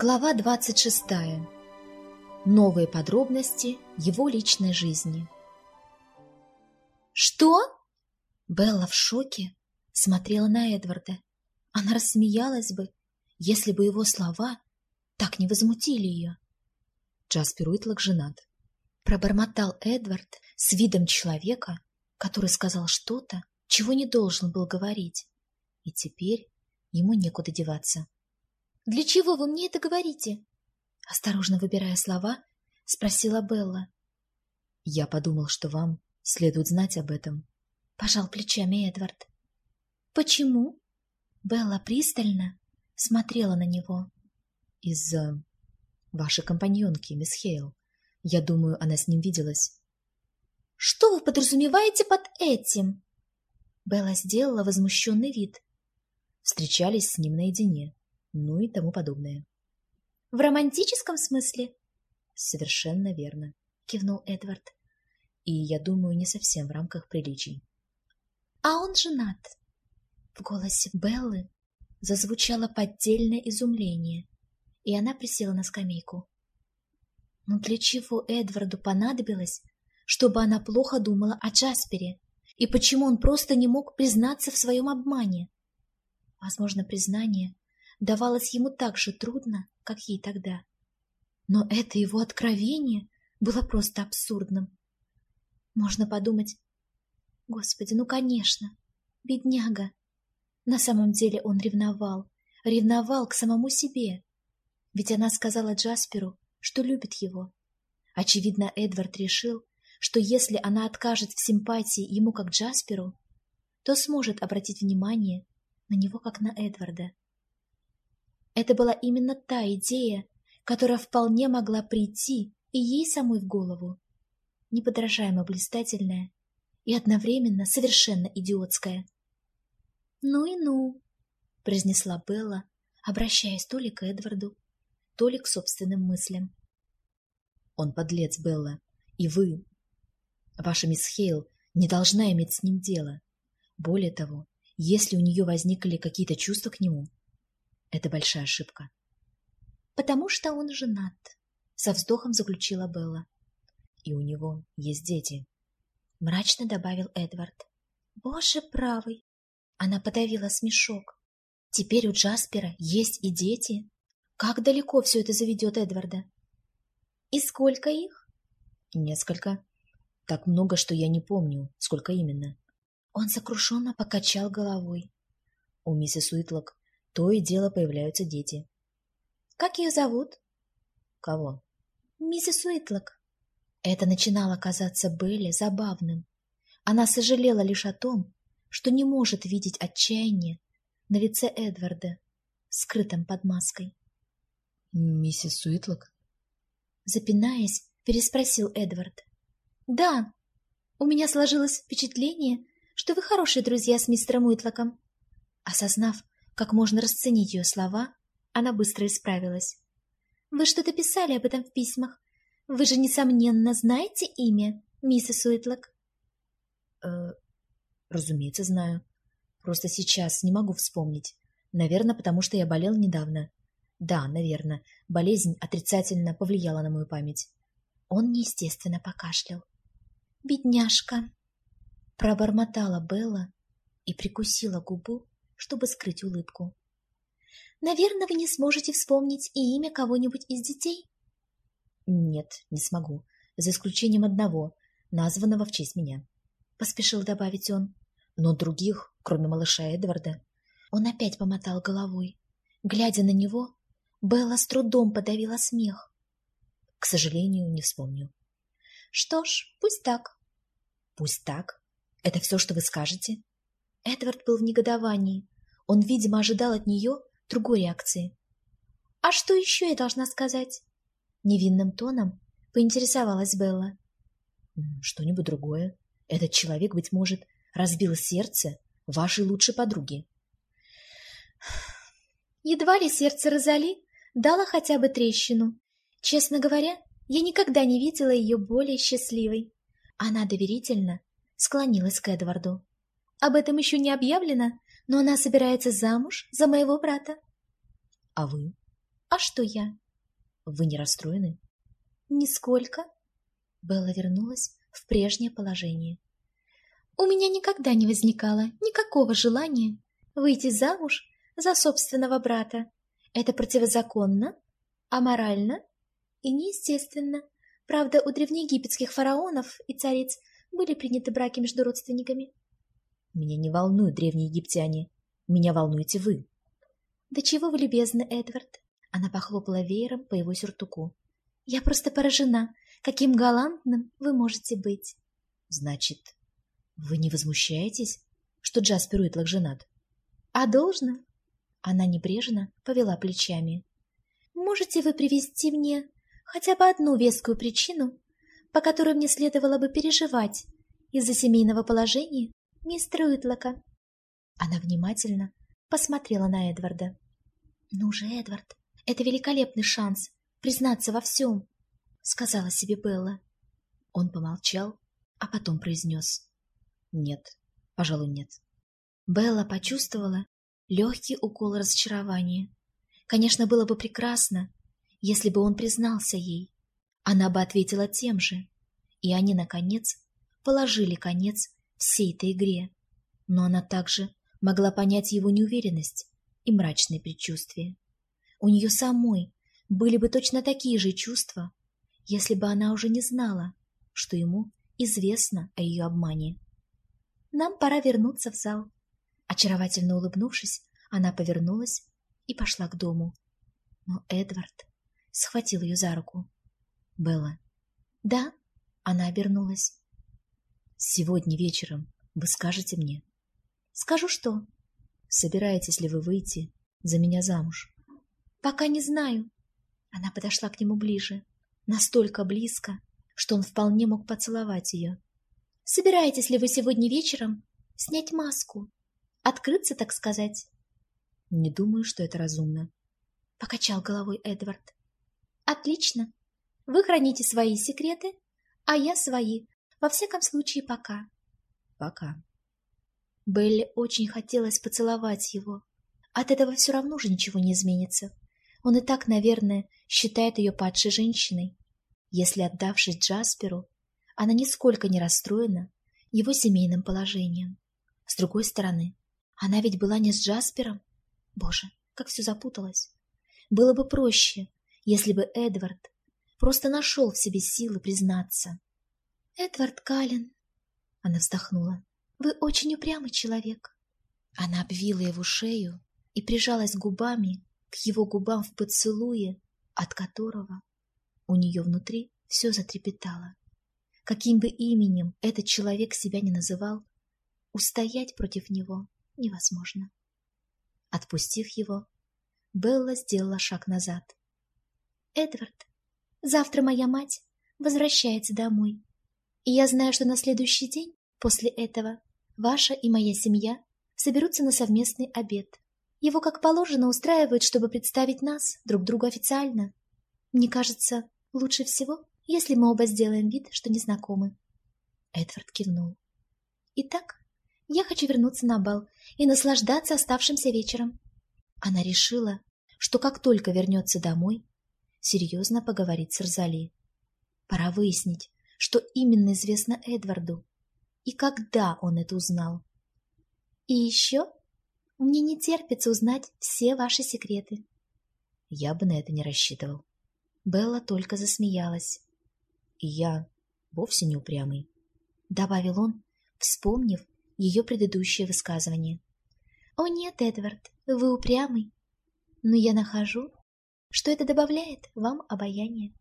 Глава 26. Новые подробности его личной жизни. «Что?» Белла в шоке смотрела на Эдварда. Она рассмеялась бы, если бы его слова так не возмутили ее. Джаспер Уитлок женат. Пробормотал Эдвард с видом человека, который сказал что-то, чего не должен был говорить. И теперь ему некуда деваться. «Для чего вы мне это говорите?» Осторожно выбирая слова, спросила Белла. «Я подумал, что вам следует знать об этом», — пожал плечами Эдвард. «Почему?» Белла пристально смотрела на него. «Из-за вашей компаньонки, мисс Хейл. Я думаю, она с ним виделась». «Что вы подразумеваете под этим?» Белла сделала возмущенный вид. Встречались с ним наедине ну и тому подобное. — В романтическом смысле? — Совершенно верно, — кивнул Эдвард. И, я думаю, не совсем в рамках приличий. — А он женат. В голосе Беллы зазвучало поддельное изумление, и она присела на скамейку. Но для чего Эдварду понадобилось, чтобы она плохо думала о Джаспере, и почему он просто не мог признаться в своем обмане? Возможно, признание давалось ему так же трудно, как ей тогда. Но это его откровение было просто абсурдным. Можно подумать, господи, ну конечно, бедняга. На самом деле он ревновал, ревновал к самому себе. Ведь она сказала Джасперу, что любит его. Очевидно, Эдвард решил, что если она откажет в симпатии ему как Джасперу, то сможет обратить внимание на него как на Эдварда. Это была именно та идея, которая вполне могла прийти и ей самой в голову. Неподражаемо блистательная и одновременно совершенно идиотская. «Ну и ну», — произнесла Белла, обращаясь то ли к Эдварду, то ли к собственным мыслям. «Он подлец, Белла, и вы, ваша мисс Хейл, не должна иметь с ним дело. Более того, если у нее возникли какие-то чувства к нему, это большая ошибка. Потому что он женат, со вздохом заключила Белла. И у него есть дети. Мрачно добавил Эдвард. Боже правый! Она подавила смешок. Теперь у Джаспера есть и дети. Как далеко все это заведет Эдварда? И сколько их? Несколько. Так много, что я не помню, сколько именно. Он сокрушенно покачал головой. У миссис Уитлок то и дело появляются дети. «Как ее зовут?» «Кого?» «Миссис Уитлок». Это начинало казаться Белли забавным. Она сожалела лишь о том, что не может видеть отчаяние на лице Эдварда, скрытом под маской. «Миссис Уитлок?» Запинаясь, переспросил Эдвард. «Да, у меня сложилось впечатление, что вы хорошие друзья с мистером Уитлоком». Осознав, как можно расценить ее слова, она быстро исправилась. «Вы что-то писали об этом в письмах? Вы же, несомненно, знаете имя, миссис Уитлок?» «Э, разумеется, знаю. Просто сейчас не могу вспомнить. Наверное, потому что я болел недавно. Да, наверное, болезнь отрицательно повлияла на мою память». Он неестественно покашлял. «Бедняжка!» Пробормотала Белла и прикусила губу, чтобы скрыть улыбку. «Наверное, вы не сможете вспомнить и имя кого-нибудь из детей?» «Нет, не смогу, за исключением одного, названного в честь меня», — поспешил добавить он. «Но других, кроме малыша Эдварда...» Он опять помотал головой. Глядя на него, Белла с трудом подавила смех. «К сожалению, не вспомню». «Что ж, пусть так». «Пусть так? Это все, что вы скажете?» Эдвард был в негодовании. Он, видимо, ожидал от нее другой реакции. «А что еще я должна сказать?» Невинным тоном поинтересовалась Белла. «Что-нибудь другое. Этот человек, быть может, разбил сердце вашей лучшей подруги». Едва ли сердце Розали дало хотя бы трещину. Честно говоря, я никогда не видела ее более счастливой. Она доверительно склонилась к Эдварду. Об этом еще не объявлено, но она собирается замуж за моего брата. А вы? А что я? Вы не расстроены? Нисколько. Белла вернулась в прежнее положение. У меня никогда не возникало никакого желания выйти замуж за собственного брата. Это противозаконно, аморально и неестественно. Правда, у древнеегипетских фараонов и цариц были приняты браки между родственниками. Меня не волнуют древние египтяне. Меня волнуете вы. Да чего вы любезны, Эдвард. Она похлопала веером по его сюртуку. Я просто поражена, каким галантным вы можете быть. Значит, вы не возмущаетесь, что Джаспер Уитлок женат? А должно. Она небрежно повела плечами. Можете вы привести мне хотя бы одну вескую причину, по которой мне следовало бы переживать из-за семейного положения мистера Уитлока? Она внимательно посмотрела на Эдварда. «Ну же, Эдвард, это великолепный шанс признаться во всем», — сказала себе Белла. Он помолчал, а потом произнес. «Нет, пожалуй, нет». Белла почувствовала легкий укол разочарования. Конечно, было бы прекрасно, если бы он признался ей. Она бы ответила тем же, и они, наконец, положили конец всей этой игре. Но она также могла понять его неуверенность и мрачные предчувствия. У нее самой были бы точно такие же чувства, если бы она уже не знала, что ему известно о ее обмане. «Нам пора вернуться в зал». Очаровательно улыбнувшись, она повернулась и пошла к дому. Но Эдвард схватил ее за руку. «Белла». «Да?» — она обернулась. «Сегодня вечером вы скажете мне?» «Скажу что?» «Собираетесь ли вы выйти за меня замуж?» «Пока не знаю». Она подошла к нему ближе, настолько близко, что он вполне мог поцеловать ее. «Собираетесь ли вы сегодня вечером снять маску? Открыться, так сказать?» «Не думаю, что это разумно», — покачал головой Эдвард. «Отлично. Вы храните свои секреты, а я свои. Во всяком случае, пока». «Пока». Белли очень хотелось поцеловать его. От этого все равно же ничего не изменится. Он и так, наверное, считает ее падшей женщиной. Если, отдавшись Джасперу, она нисколько не расстроена его семейным положением. С другой стороны, она ведь была не с Джаспером. Боже, как все запуталось. Было бы проще, если бы Эдвард просто нашел в себе силы признаться. «Эдвард Каллен», — она вздохнула, — «вы очень упрямый человек». Она обвила его шею и прижалась губами к его губам в поцелуе, от которого у нее внутри все затрепетало. Каким бы именем этот человек себя не называл, устоять против него невозможно. Отпустив его, Белла сделала шаг назад. «Эдвард, завтра моя мать возвращается домой, и я знаю, что на следующий день после этого ваша и моя семья соберутся на совместный обед. Его, как положено, устраивают, чтобы представить нас друг другу официально. Мне кажется, лучше всего, если мы оба сделаем вид, что не знакомы». Эдвард кивнул. «Итак, я хочу вернуться на бал и наслаждаться оставшимся вечером». Она решила, что как только вернется домой, серьезно поговорит с Розали. Пора выяснить, что именно известно Эдварду и когда он это узнал. И еще мне не терпится узнать все ваши секреты. Я бы на это не рассчитывал. Белла только засмеялась. И я вовсе не упрямый, — добавил он, вспомнив ее предыдущее высказывание. «О нет, Эдвард, вы упрямый, но я нахожу, что это добавляет вам обаяние».